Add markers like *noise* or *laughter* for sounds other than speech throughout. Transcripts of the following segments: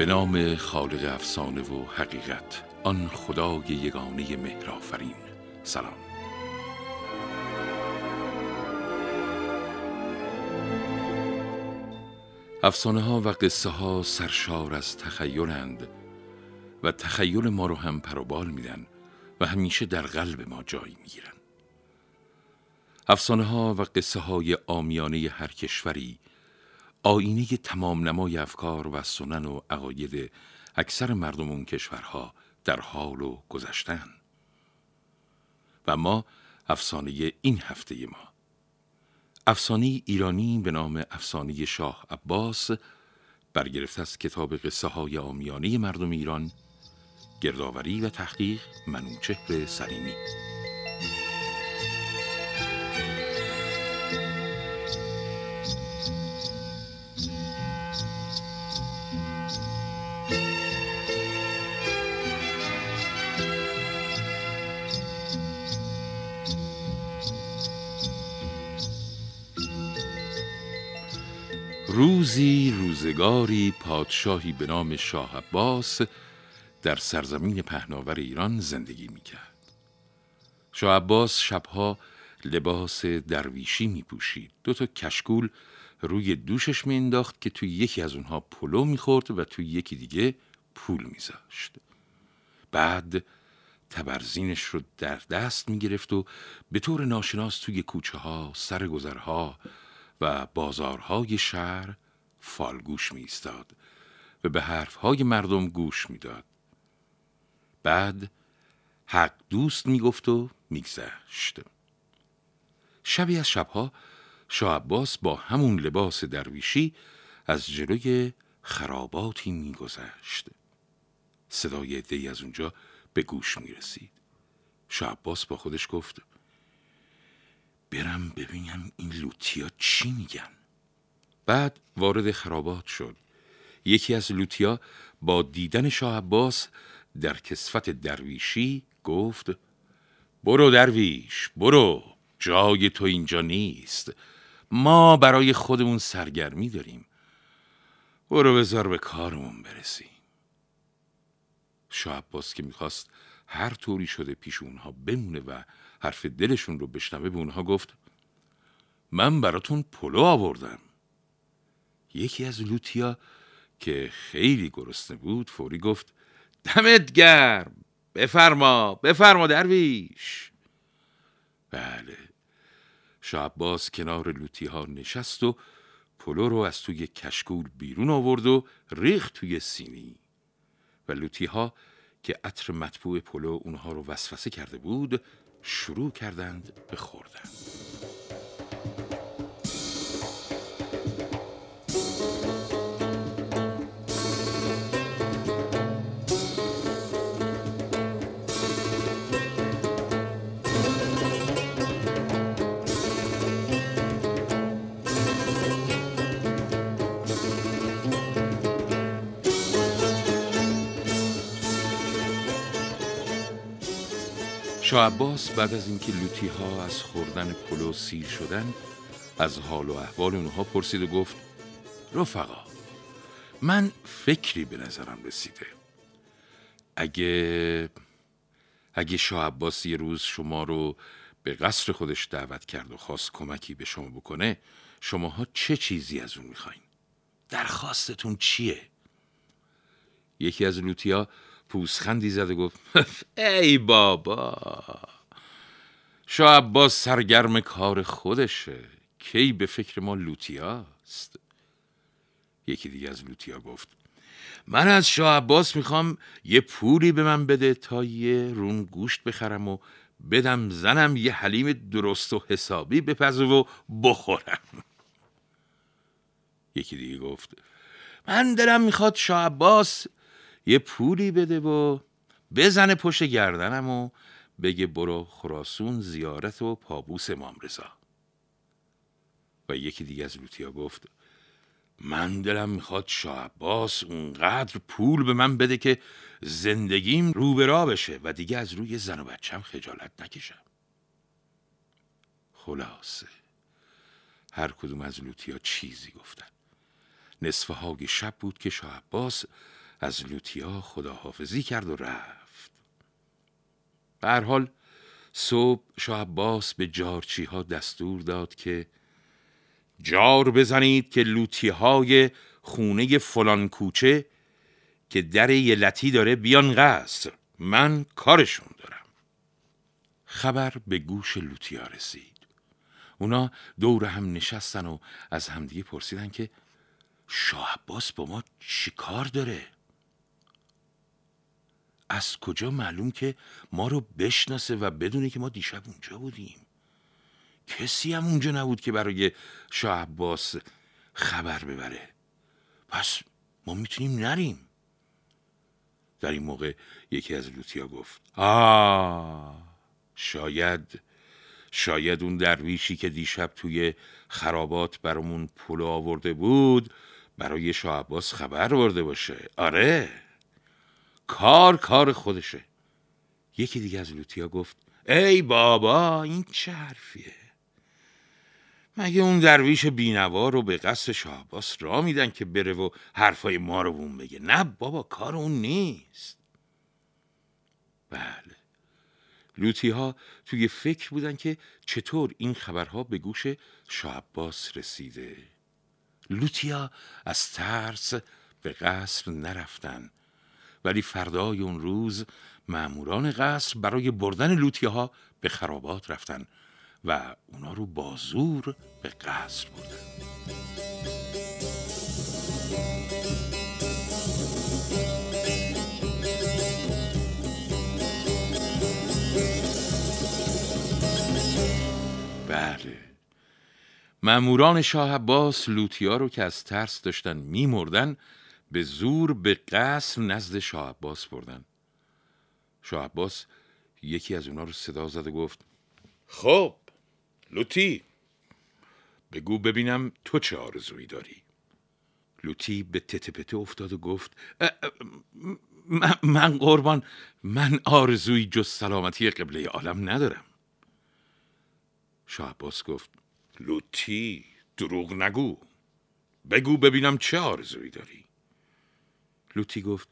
به نام خالق افسانه و حقیقت آن خدای یگانه مهرآفرین. سلام. افسانه ها و قصه ها سرشار از تخیلند و تخیل ما رو هم پروبال میدن و همیشه در قلب ما جای می‌گیرن. افسانه ها و قصه های آمیانه هر کشوری آینه تمام نمای افکار و سنن و عقاید اکثر مردم اون کشورها در حال و گذشتن و ما افسانه این هفته ما. افسانه ایرانی به نام افسانه شاه عباس برگرفته از کتاب قصه های آمیانه مردم ایران گردآوری و تحقیق منوچهر سلیمی. روزی روزگاری پادشاهی به نام شاه عباس در سرزمین پهناور ایران زندگی می‌کرد. شاه عباس شبها لباس درویشی می پوشید. دو تا کشکول روی دوشش می انداخت که توی یکی از اونها پلو می‌خورد و توی یکی دیگه پول میذاشت. بعد تبرزینش رو در دست می گرفت و به طور ناشناس توی کوچه ها، سرگذرها و بازارهای شهر فالگوش می ایستاد و به حرفهای مردم گوش می‌داد. بعد حق دوست می گفت و میگذشت. شبی از شبها شاه عباس با همون لباس درویشی از جلوی خراباتی میگذشت. صدای دی از اونجا به گوش می رسید. شاه عباس با خودش گفت برم ببینم این لوتیا چی میگن. بعد وارد خرابات شد. یکی از لوتیا با دیدن شاه عباس در کسفت درویشی گفت برو درویش برو جای تو اینجا نیست. ما برای خودمون سرگرمی داریم. برو بذار به کارمون برسیم. شاه عباس که می‌خواست هر طوری شده پیش اونها بمونه و حرف دلشون رو بشنوه به اونها گفت من براتون پلو آوردم. یکی از لوتیا که خیلی گرسنه بود فوری گفت دمت گرم بفرما بفرما درویش. بله شاه عباس کنار لوتی ها نشست و پلو رو از توی کشکول بیرون آورد و ریخت توی سینی. و لوتی ها که عطر مطبوع پلو اونها رو وسوسه کرده بود شروع کردند به خوردن. شاه عباس بعد از اینکه لوتی ها از خوردن پلو سیر شدن از حال و احوال اونها پرسید و گفت رفقا من فکری به نظرم رسیده اگه اگه شاه عباس یه روز شما رو به قصر خودش دعوت کرد و خواست کمکی به شما بکنه شماها چه چیزی از اون می‌خواین؟ درخواستتون چیه؟ یکی از لوتیا پوسخندی زد و گفت *laughs* ای بابا شاه عباس سرگرم کار خودشه. کی به فکر ما لوتیاست؟ یکی دیگه از لوتیا گفت من از شاه عباس می‌خوام یه پولی به من بده تا یه رون گوشت بخرم و بدم زنم یه حلیم درست و حسابی بپزه و بخورم. یکی دیگه گفت من دلم می‌خواد شاه عباس یه پولی بده و بزنه پشت گردنم و بگه برو خراسون زیارت و پابوس امام رضا. و یکی دیگه از لوتیا گفت من دلم می‌خواد شاه عباس اونقدر پول به من بده که زندگیم رو به بشه و دیگه از روی زن و بچم خجالت نکشم. خلاصه هر کدوم از لوتیا چیزی گفتن. نصف هاگی شب بود که شاه عباس از لوتیا خداحافظی کرد و رفت. به حال صبح شاه عباس به جارچی ها دستور داد که جار بزنید که لوتی های خونه فلان کوچه که در یلتی داره بیان قصر من کارشون دارم. خبر به گوش لوتیا رسید. اونا دور هم نشستن و از همدیگه پرسیدن که شاه عباس با ما چی کار داره؟ از کجا معلوم که ما رو بشناسه و بدونه که ما دیشب اونجا بودیم؟ کسی هم اونجا نبود که برای شاه عباس خبر ببره. پس ما می‌تونیم نریم. در این موقع یکی از لوتیا گفت آه شاید شاید اون درویشی که دیشب توی خرابات برامون پول آورده بود برای شاه عباس خبر برده باشه. آره. کار کار خودشه. یکی دیگه از لوتیا گفت ای بابا این چه حرفیه؟ مگه اون درویش بینوا رو به قصد شاه عباس را میدن که بره و حرفای ما رو بون بگه؟ نه بابا کار اون نیست. بله. لوتی ها توی فکر بودن که چطور این خبرها به گوش شاه عباس رسیده. لوتیا از ترس به قصر نرفتن. ولی فردای اون روز معموران قصر برای بردن لوتیا ها به خرابات رفتن و اونا رو بازور به قصر بردن. بله. ماموران شاه عباس لوتیا رو که از ترس داشتن میمردن به زور به قصر نزد شاه عباس بردن. شاه عباس یکی از اونا رو صدا زد و گفت خب لوتی بگو ببینم تو چه آرزویی داری. لوتی به تته افتاد و گفت من قربان من آرزویی جز سلامتی قبله عالم ندارم. شاه عباس گفت لوتی دروغ نگو بگو ببینم چه آرزویی داری. لوتی گفت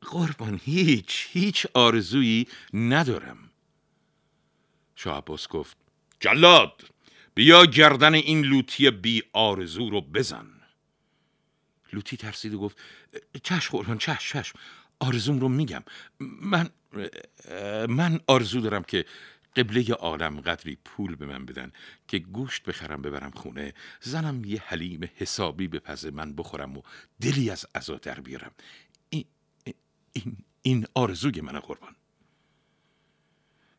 قربان هیچ هیچ آرزویی ندارم. شاه عباس گفت جلاد بیا گردن این لوتی بی آرزو رو بزن. لوتی ترسید و گفت چشم قربان چشم چشم آرزوم رو میگم. من من آرزو دارم که قبله عالم قدری پول به من بدن که گوشت بخرم ببرم خونه زنم یه حلیم حسابی به پز من بخورم و دلی از عزا در بیارم. این, این, این آرزوی من قربان.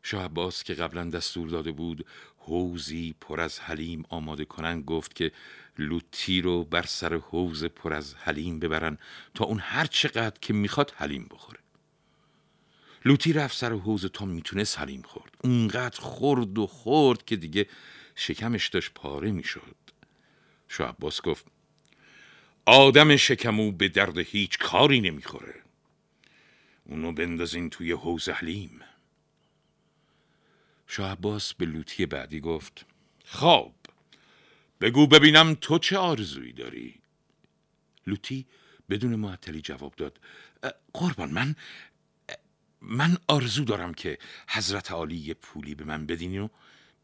شاه عباس که قبلا دستور داده بود حوزی پر از حلیم آماده کنن گفت که لوتی رو بر سر حوز پر از حلیم ببرن تا اون هر چقدر که می‌خواد حلیم بخوره. لوتی رفت سر حوز تا می‌تونست حلیم خورد. اونقدر خورد و خورد که دیگه شکمش داشت پاره می‌شد. شاه عباس گفت آدم شکمو به درد هیچ کاری نمی‌خوره. اونو بندازین توی حوز حلیم. شاه عباس به لوتی بعدی گفت خب بگو ببینم تو چه آرزویی داری؟ لوتی بدون معطلی جواب داد قربان من من آرزو دارم که حضرت عالی پولی به من بدین و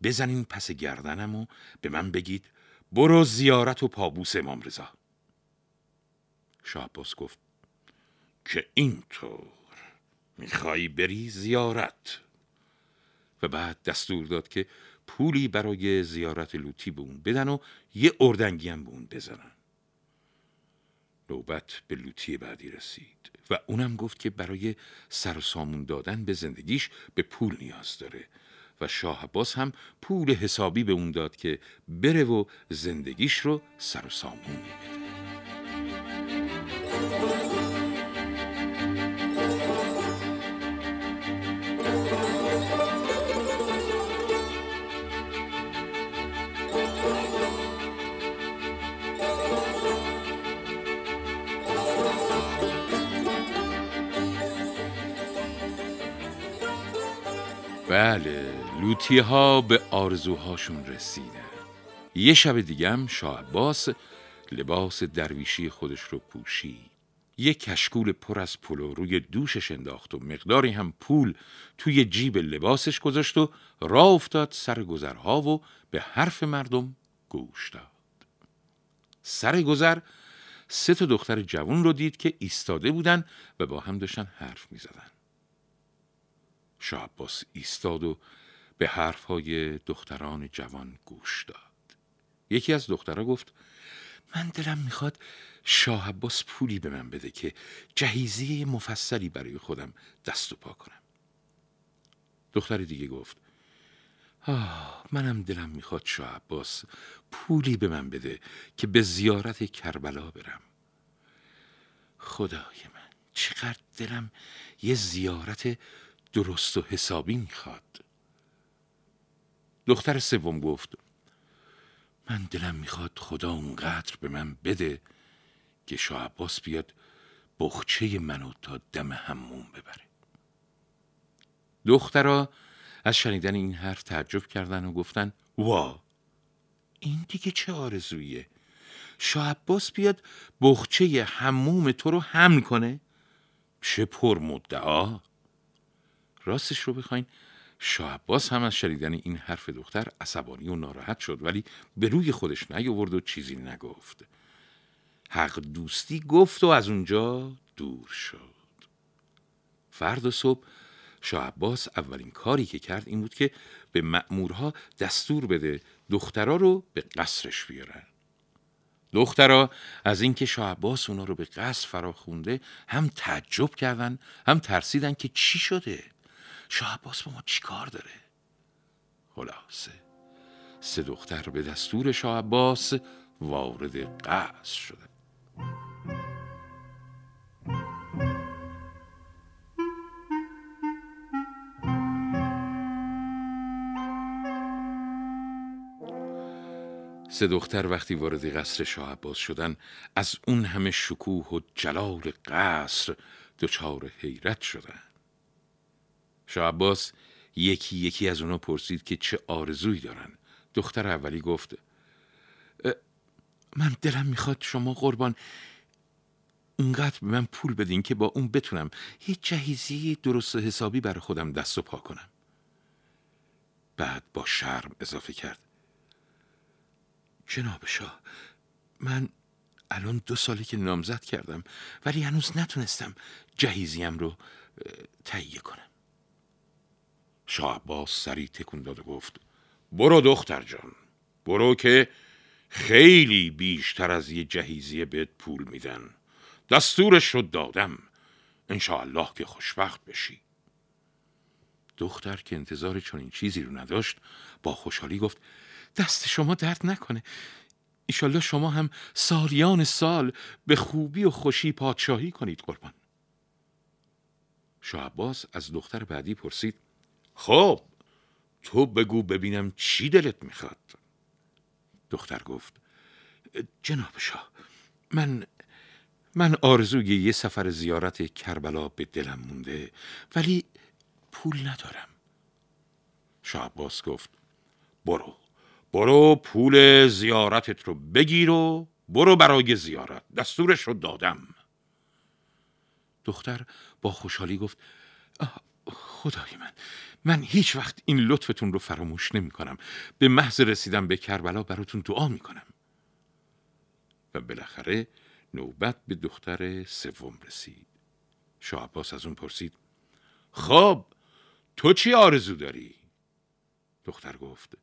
بزنین پس گردنم و به من بگید برو زیارت و پابوس امام رضا. شاه گفت که اینطور میخوایی بری زیارت؟ و بعد دستور داد که پولی برای زیارت لوتی به اون بدن و یه اردنگی هم به اون بزنن. نوبت به لوتی بعدی رسید و اونم گفت که برای سرسامون دادن به زندگیش به پول نیاز داره و شاه عباس هم پول حسابی به اون داد که بره و زندگیش رو سرسامون بده بله لوتی ها به آرزوهاشون رسیدن. یه شب دیگه هم شاه عباس لباس درویشی خودش رو پوشید. یک کشکول پر از پلو روی دوشش انداخت و مقداری هم پول توی جیب لباسش گذاشت و راه افتاد سر گذرها و به حرف مردم گوش داد. سر گذر سه تا دختر جوان رو دید که ایستاده بودن و با هم داشتن حرف می زدن. شاه عباس ایستاد و به حرفهای دختران جوان گوش داد. یکی از دخترها گفت من دلم می‌خواد شاه عباس پولی به من بده که جهیزیه مفصلی برای خودم دست و پا کنم. دختر دیگه گفت آه منم دلم می‌خواد شاه عباس پولی به من بده که به زیارت کربلا برم خدای من چقدر دلم یه زیارت درست و حسابی می‌خواد. دختر سوم گفت من دلم می‌خواد خدا اونقدر به من بده که شاه عباس بیاد بخچه منو تا دم همون ببره. دخترا از شنیدن این حرف تعجب کردن و گفتن وا این دیگه چه آرزویه؟ شاه عباس بیاد بخچه هموم تو رو حمل کنه؟ چه پر مدعا راستش رو بخواین. شاه عباس هم از شنیدن این حرف دختر عصبانی و ناراحت شد ولی به روی خودش نیاورد و چیزی نگفت. حق دوستی گفت و از اونجا دور شد. فرد و صبح شاه عباس اولین کاری که کرد این بود که به مأمورها دستور بده دخترا رو به قصرش بیارن. دخترا از اینکه شاه عباس اونا رو به قصر فراخونده هم تعجب کردن هم ترسیدن که چی شده. شاه عباس با ما چی کار داره؟ خلاصه سه دختر به دستور شاه عباس وارد قصر شده. سه دختر وقتی وارد قصر شاه عباس شدن از اون همه شکوه و جلال قصر دچار حیرت شدن. شاه یکی یکی از اونا پرسید که چه آرزویی دارن. دختر اولی گفت من دلم می‌خواد شما قربان اونقدر به من پول بدین که با اون بتونم یه جهیزی درست حسابی برای خودم دست و پا کنم. بعد با شرم اضافه کرد جناب شاه من الان دو سالی که نامزد کردم ولی هنوز نتونستم جهیزیم رو تهیه کنم. شاه عباس سری تکون داد و گفت برو دختر جان برو که خیلی بیشتر از یه جهیزیه بهت پول میدن. دستورش رو دادم. انشاءالله که خوشبخت بشی. دختر که انتظار چنین چیزی رو نداشت با خوشحالی گفت دست شما درد نکنه. ایشالله شما هم سالیان سال به خوبی و خوشی پادشاهی کنید قربان. شاه از دختر بعدی پرسید خب تو بگو ببینم چی دلت می‌خواد. دختر گفت جناب شاه من من آرزوی یه سفر زیارت کربلا به دلم مونده ولی پول ندارم. شاه عباس گفت برو برو پول زیارتت رو بگیر و برو برای زیارت. دستورش رو دادم. دختر با خوشحالی گفت خدای من من هیچ وقت این لطفتون رو فراموش نمی کنم به محض رسیدم به کربلا براتون دعا می کنم و بالاخره نوبت به دختر سوم رسید. شاه عباس از اون پرسید خب تو چی آرزو داری؟ دختر گفت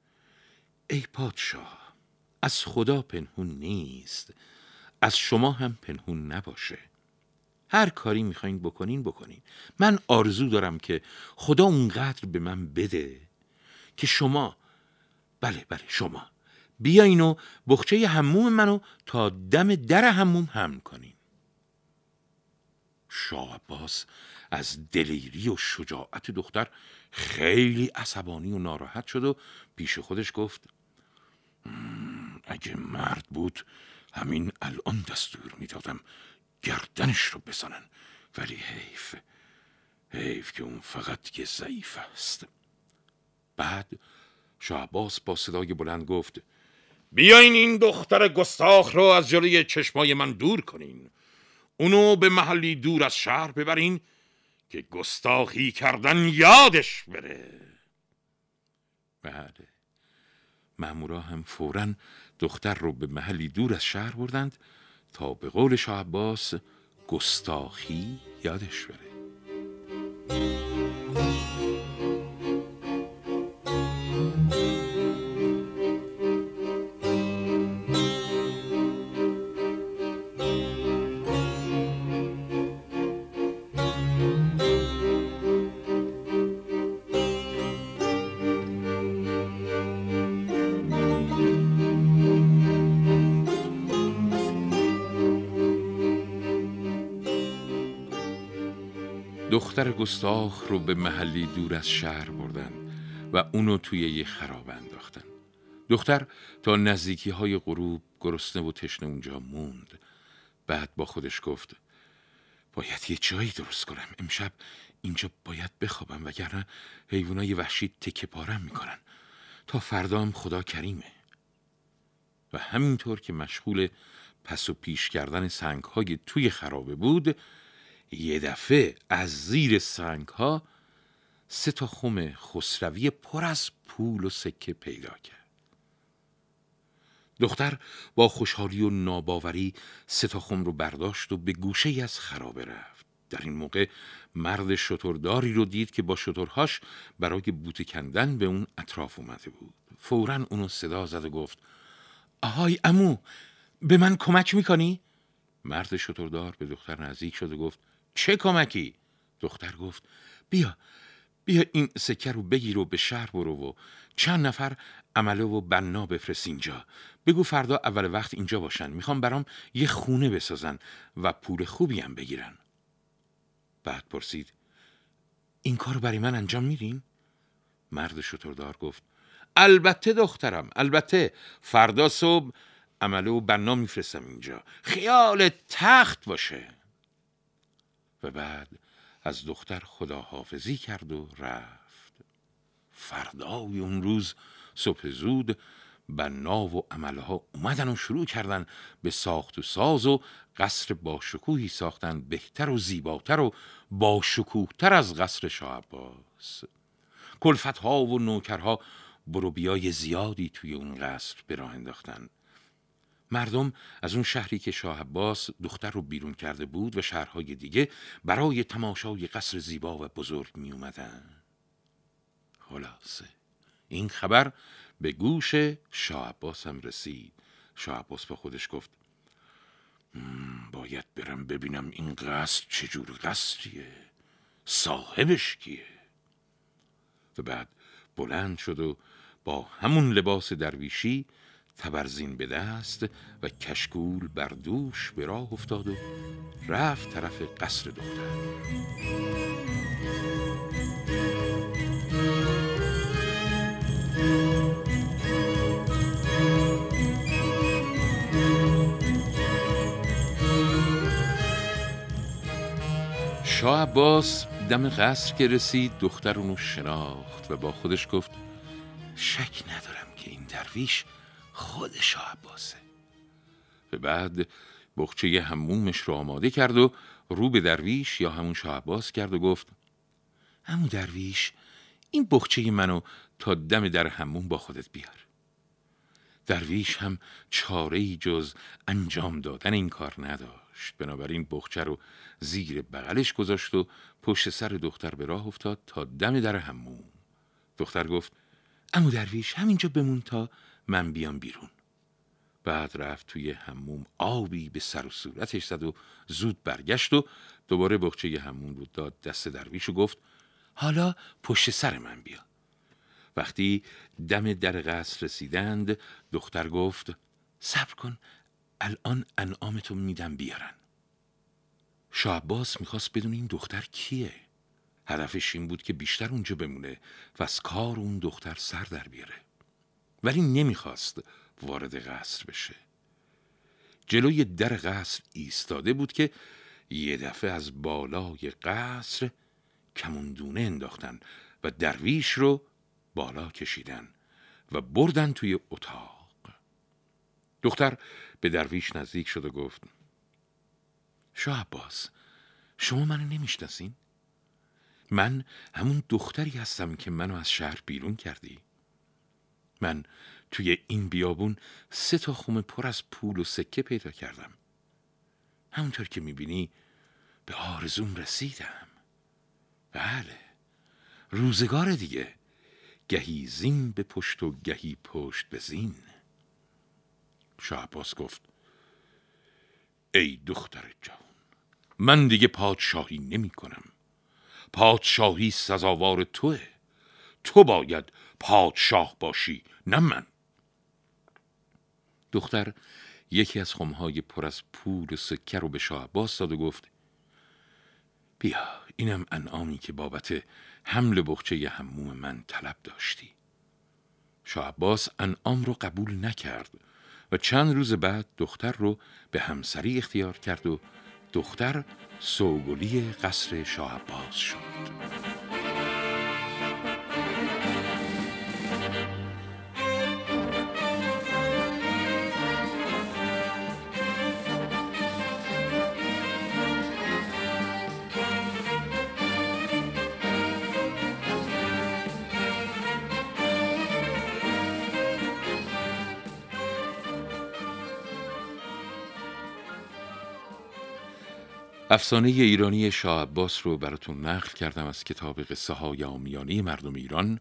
ای پادشاه از خدا پنهون نیست. از شما هم پنهون نباشه. هر کاری می‌خواین بکنین بکنین. من آرزو دارم که خدا اونقدر به من بده که شما بله بله شما. بیاین و بخچه هموم منو تا دم در هموم هم کنین. شاه عباس از دلیری و شجاعت دختر خیلی عصبانی و ناراحت شد و پیش خودش گفت اگه مرد بود همین الان دستور می‌دادم گردنش رو بزنن. ولی حیف حیف که اون فقط یه ضعیف است. بعد شاه عباس با صدای بلند گفت بیاین این دختر گستاخ را از جلوی چشمای من دور کنین. اونو به محلی دور از شهر ببرین که گستاخی کردن یادش بره. بله مامورا هم فورا دختر رو به محلی دور از شهر بردند تا به قول شاه عباس گستاخی یادش بره. دختر گستاخ رو به محلی دور از شهر بردن و اونو توی یه خراب انداختن. دختر تا نزدیکی های غروب گرسنه و تشنه اونجا موند. بعد با خودش گفت باید یه جایی درست کنم. امشب اینجا باید بخوابم وگرنه حیوانای وحشی تکه پارم می‌کنن. تا فردام خدا کریمه. و همینطور که مشغول پس و پیش کردن سنگ های توی خرابه بود یه دفعه از زیر سنگ ها سه تا خم خسروی پر از پول و سکه پیدا کرد. دختر با خوشحالی و ناباوری سه تا خم رو برداشت و به گوشه ای از خرابه رفت. در این موقع مرد شترداری رو دید که با شترهاش برای بوته کندن به اون اطراف اومده بود. فورا اونو صدا زد و گفت آهای امو به من کمک می‌کنی؟ مرد شتردار به دختر نزدیک شد و گفت چه کمکی؟ دختر گفت بیا بیا این سکه رو بگیر و به شهر برو و چند نفر عمله و بنا بفرست اینجا. بگو فردا اول وقت اینجا باشن. می‌خوام برام یه خونه بسازن و پول خوبی هم بگیرن. بعد پرسید این کار برای من انجام میدین؟ مرد شتردار گفت البته دخترم البته. فردا صبح عمله و بنا میفرستم اینجا. خیال تخت باشه. و بعد از دختر خداحافظی کرد و رفت. فردای اون روز صبح زود بنا و عملها اومدن و شروع کردن به ساخت و ساز و قصر با شکوهی ساختن بهتر و زیباتر و با شکوهتر از قصر شاه عباس. کلفت ها و نوکرها بروبیای زیادی توی اون قصر به راه انداختن. مردم از اون شهری که شاه عباس دختر رو بیرون کرده بود و شهرهای دیگه برای تماشای قصر زیبا و بزرگ می اومدن. خلاصه. این خبر به گوش شاه عباس هم رسید. شاه عباس با خودش گفت باید برم ببینم این قصر چجور قصریه. صاحبش کیه؟ و بعد بلند شد و با همون لباس درویشی تبرزین به دست و کشکول بر دوش به راه افتاد و رفت طرف قصر دختر. شاه عباس دم قصر که رسید دختر اونو شناخت و با خودش گفت شک ندارم که این درویش خود شاه عباسه. به بعد بخچه همومش رو آماده کرد و رو به درویش یا همون شاه عباس کرد و گفت همون درویش این بخچه منو تا دم در همون با خودت بیار. درویش هم چاره جز انجام دادن این کار نداشت. بنابراین بخچه رو زیر بغلش گذاشت و پشت سر دختر به راه افتاد تا دم در همون دختر گفت امو درویش همینجا بمون تا من بیام بیرون. بعد رفت توی هموم آبی به سر و صورتش زد و زود برگشت و دوباره بخچه همون رو داد دست درویش و گفت حالا پشت سر من بیا. وقتی دم در قصر رسیدند دختر گفت صبر کن الان انعامتو میدم بیارن. شاه عباس می‌خواست بدون این دختر کیه؟ هدفش این بود که بیشتر اونجا بمونه و از کار اون دختر سر در بیاره. ولی نمی‌خواست وارد قصر بشه. جلوی در قصر ایستاده بود که یه دفعه از بالای قصر کموندونه انداختن و درویش رو بالا کشیدن و بردن توی اتاق. دختر به درویش نزدیک شد و گفت شاه عباس شما منو نمی‌شناسین؟ من همون دختری هستم که منو از شهر بیرون کردی. من توی این بیابون سه تا خوم پر از پول و سکه پیدا کردم. همونطور که می‌بینی به آرزوم رسیدم. بله روزگار دیگه. گهی زین به پشت و گهی پشت به زین. شاه گفت ای دختر جان من دیگه پادشاهی نمی کنم پادشاهی سزاوار توه. تو باید پادشاه باشی نه من. دختر یکی از خمهای پر از پول و سکه رو به شاه عباس داد و گفت بیا اینم انعامی که بابت حمل بخچه هموم من طلب داشتی. شاه عباس انعام رو قبول نکرد و چند روز بعد دختر رو به همسری اختیار کرد و دختر سوگلی قصر شاه عباس شد. افسانه ایرانی شاه عباس رو براتون نقل کردم از کتاب قصه های آمیانه مردم ایران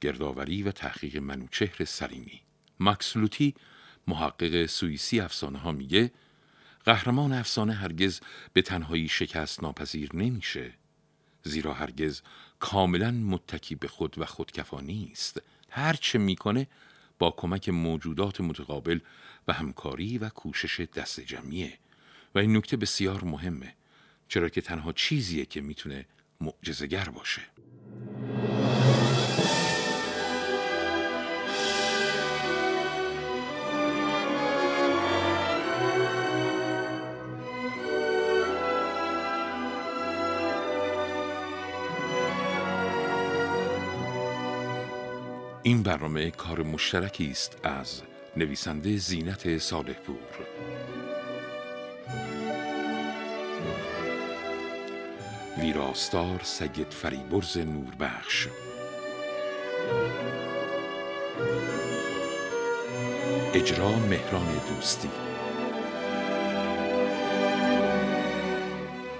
گردآوری و تحقیق منوچهر سلیمی. ماکس لوتی محقق سوئیسی افسانه ها میگه قهرمان افسانه هرگز به تنهایی شکست ناپذیر نمیشه زیرا هرگز کاملا متکی به خود و خودکفانی است هرچه می‌کنه با کمک موجودات متقابل و همکاری و کوشش دست جمعیه. و این نکته بسیار مهمه چرا که تنها چیزیه که می‌تونه معجزه‌گر باشه. این برنامه کار مشترکی است از نویسنده زینت صالح ویراستار سید فریبرز نوربخش. اجرا مهران دوستی.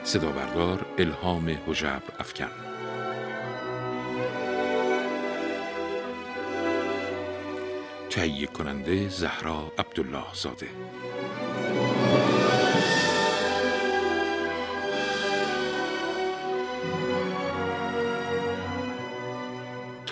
صدا بردار الهام حجبر افکن. تهیه کننده زهرا عبدالله زاده